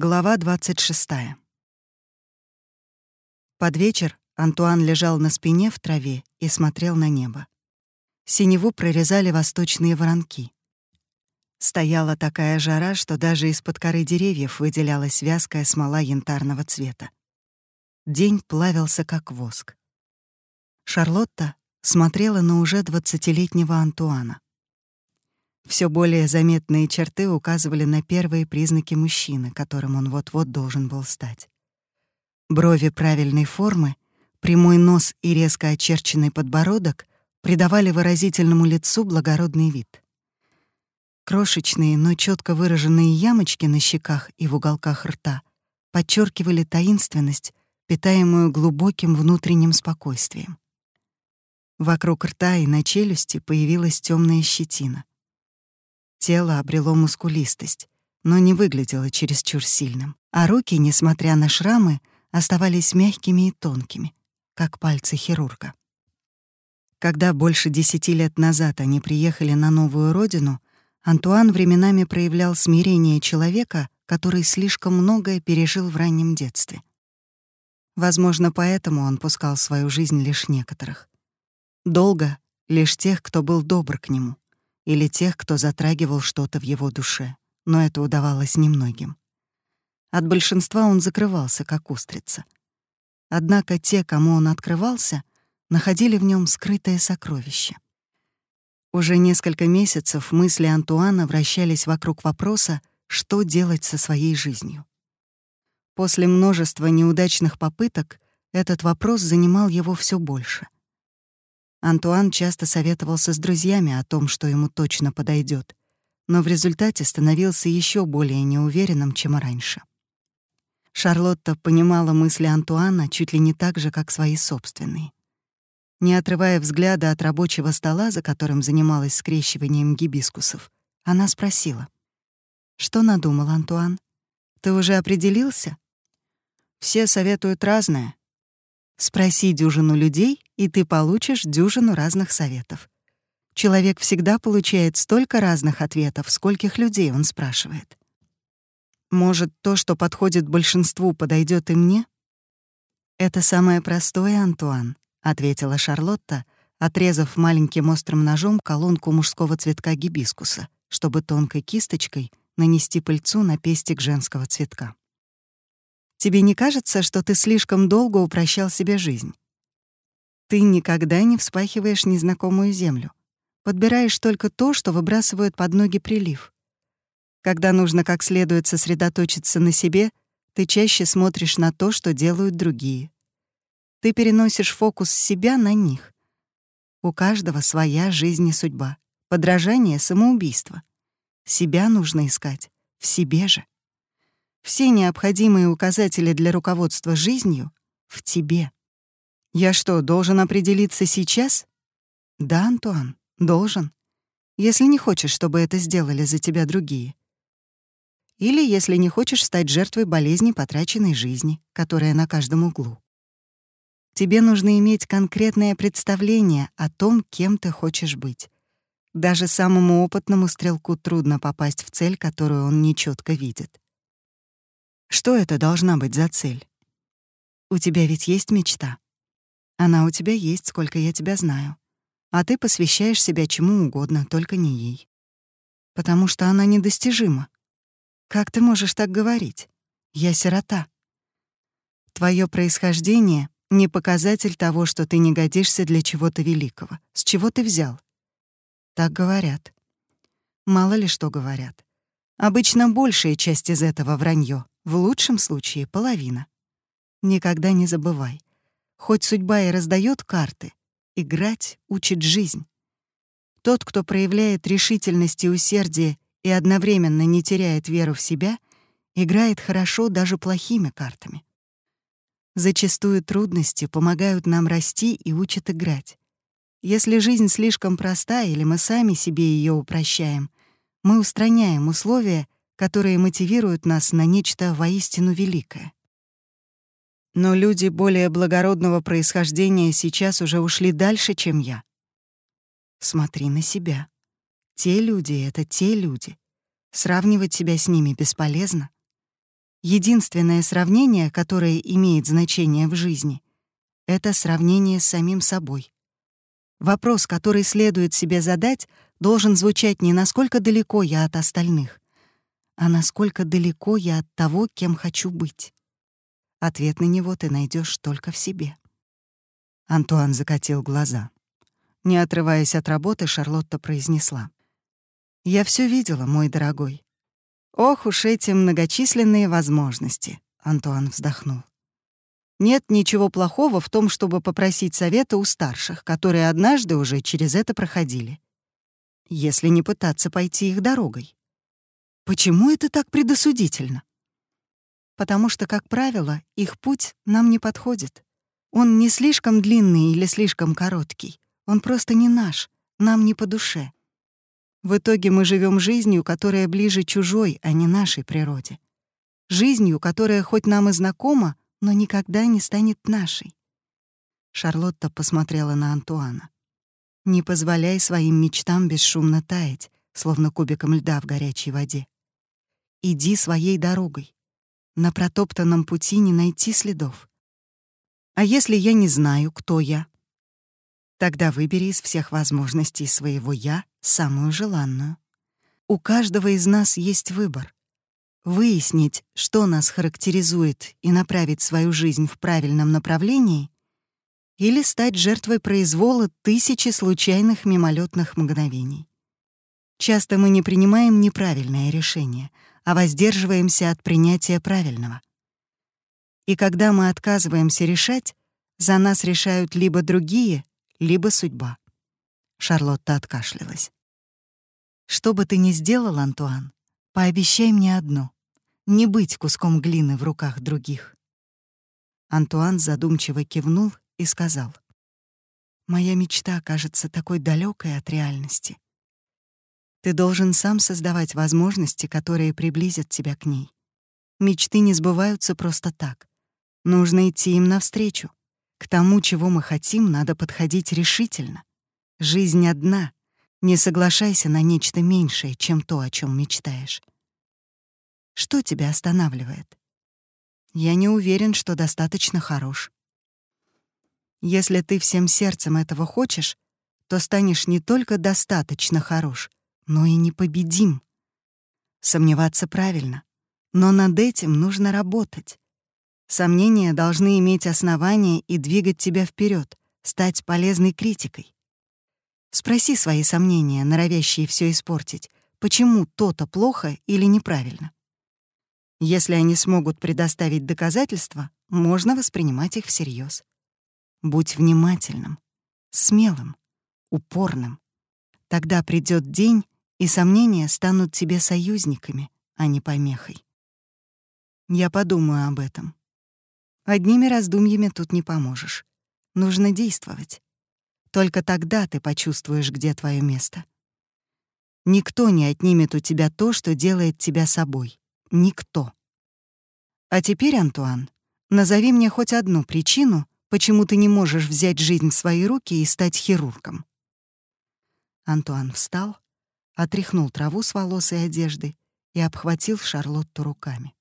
Глава 26. Под вечер Антуан лежал на спине в траве и смотрел на небо. Синеву прорезали восточные воронки. Стояла такая жара, что даже из-под коры деревьев выделялась вязкая смола янтарного цвета. День плавился, как воск. Шарлотта смотрела на уже двадцатилетнего Антуана. Все более заметные черты указывали на первые признаки мужчины, которым он вот-вот должен был стать. Брови правильной формы, прямой нос и резко очерченный подбородок придавали выразительному лицу благородный вид. Крошечные, но четко выраженные ямочки на щеках и в уголках рта подчеркивали таинственность, питаемую глубоким внутренним спокойствием. Вокруг рта и на челюсти появилась темная щетина. Тело обрело мускулистость, но не выглядело чересчур сильным, а руки, несмотря на шрамы, оставались мягкими и тонкими, как пальцы хирурга. Когда больше десяти лет назад они приехали на новую родину, Антуан временами проявлял смирение человека, который слишком многое пережил в раннем детстве. Возможно, поэтому он пускал свою жизнь лишь некоторых. Долго — лишь тех, кто был добр к нему — или тех, кто затрагивал что-то в его душе, но это удавалось немногим. От большинства он закрывался, как устрица. Однако те, кому он открывался, находили в нем скрытое сокровище. Уже несколько месяцев мысли Антуана вращались вокруг вопроса, что делать со своей жизнью. После множества неудачных попыток этот вопрос занимал его все больше — Антуан часто советовался с друзьями о том, что ему точно подойдет, но в результате становился еще более неуверенным, чем раньше. Шарлотта понимала мысли Антуана чуть ли не так же, как свои собственные. Не отрывая взгляда от рабочего стола, за которым занималась скрещиванием гибискусов, она спросила. «Что надумал, Антуан? Ты уже определился?» «Все советуют разное. Спроси дюжину людей, и ты получишь дюжину разных советов. Человек всегда получает столько разных ответов, скольких людей он спрашивает. Может, то, что подходит большинству, подойдет и мне? Это самое простое, Антуан, ответила Шарлотта, отрезав маленьким острым ножом колонку мужского цветка гибискуса, чтобы тонкой кисточкой нанести пыльцу на пестик женского цветка. Тебе не кажется, что ты слишком долго упрощал себе жизнь? Ты никогда не вспахиваешь незнакомую землю. Подбираешь только то, что выбрасывают под ноги прилив. Когда нужно как следует сосредоточиться на себе, ты чаще смотришь на то, что делают другие. Ты переносишь фокус себя на них. У каждого своя жизнь и судьба. Подражание — самоубийство. Себя нужно искать в себе же. Все необходимые указатели для руководства жизнью в тебе. Я что, должен определиться сейчас? Да, Антуан, должен. Если не хочешь, чтобы это сделали за тебя другие. Или если не хочешь стать жертвой болезни потраченной жизни, которая на каждом углу. Тебе нужно иметь конкретное представление о том, кем ты хочешь быть. Даже самому опытному стрелку трудно попасть в цель, которую он нечетко видит. Что это должна быть за цель? У тебя ведь есть мечта. Она у тебя есть, сколько я тебя знаю. А ты посвящаешь себя чему угодно, только не ей. Потому что она недостижима. Как ты можешь так говорить? Я сирота. Твое происхождение — не показатель того, что ты не годишься для чего-то великого. С чего ты взял? Так говорят. Мало ли что говорят. Обычно большая часть из этого вранье. В лучшем случае половина. Никогда не забывай. Хоть судьба и раздает карты, играть учит жизнь. Тот, кто проявляет решительность и усердие и одновременно не теряет веру в себя, играет хорошо даже плохими картами. Зачастую трудности помогают нам расти и учат играть. Если жизнь слишком проста или мы сами себе ее упрощаем, мы устраняем условия, которые мотивируют нас на нечто воистину великое. Но люди более благородного происхождения сейчас уже ушли дальше, чем я. Смотри на себя. Те люди — это те люди. Сравнивать себя с ними бесполезно. Единственное сравнение, которое имеет значение в жизни, это сравнение с самим собой. Вопрос, который следует себе задать, должен звучать не насколько далеко я от остальных, а насколько далеко я от того, кем хочу быть. Ответ на него ты найдешь только в себе. Антуан закатил глаза. Не отрываясь от работы, Шарлотта произнесла. «Я все видела, мой дорогой». «Ох уж эти многочисленные возможности», — Антуан вздохнул. «Нет ничего плохого в том, чтобы попросить совета у старших, которые однажды уже через это проходили. Если не пытаться пойти их дорогой. Почему это так предосудительно? Потому что, как правило, их путь нам не подходит. Он не слишком длинный или слишком короткий. Он просто не наш, нам не по душе. В итоге мы живем жизнью, которая ближе чужой, а не нашей природе. Жизнью, которая хоть нам и знакома, но никогда не станет нашей. Шарлотта посмотрела на Антуана. «Не позволяй своим мечтам бесшумно таять, словно кубиком льда в горячей воде. Иди своей дорогой. На протоптанном пути не найти следов. А если я не знаю, кто я? Тогда выбери из всех возможностей своего «я» самую желанную. У каждого из нас есть выбор. Выяснить, что нас характеризует, и направить свою жизнь в правильном направлении или стать жертвой произвола тысячи случайных мимолетных мгновений. Часто мы не принимаем неправильное решение — а воздерживаемся от принятия правильного. И когда мы отказываемся решать, за нас решают либо другие, либо судьба. Шарлотта откашлялась. Что бы ты ни сделал, Антуан, пообещай мне одно — не быть куском глины в руках других. Антуан задумчиво кивнул и сказал. «Моя мечта кажется такой далекой от реальности. Ты должен сам создавать возможности, которые приблизят тебя к ней. Мечты не сбываются просто так. Нужно идти им навстречу. К тому, чего мы хотим, надо подходить решительно. Жизнь одна. Не соглашайся на нечто меньшее, чем то, о чем мечтаешь. Что тебя останавливает? Я не уверен, что достаточно хорош. Если ты всем сердцем этого хочешь, то станешь не только достаточно хорош, но и непобедим. Сомневаться правильно, но над этим нужно работать. Сомнения должны иметь основания и двигать тебя вперед, стать полезной критикой. Спроси свои сомнения, норовящие все испортить, почему то-то плохо или неправильно. Если они смогут предоставить доказательства, можно воспринимать их всерьез. Будь внимательным, смелым, упорным. Тогда придет день, и сомнения станут тебе союзниками, а не помехой. Я подумаю об этом. Одними раздумьями тут не поможешь. Нужно действовать. Только тогда ты почувствуешь, где твое место. Никто не отнимет у тебя то, что делает тебя собой. Никто. А теперь, Антуан, назови мне хоть одну причину, почему ты не можешь взять жизнь в свои руки и стать хирургом. Антуан встал, отряхнул траву с волос и одежды и обхватил Шарлотту руками.